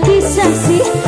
kisah sih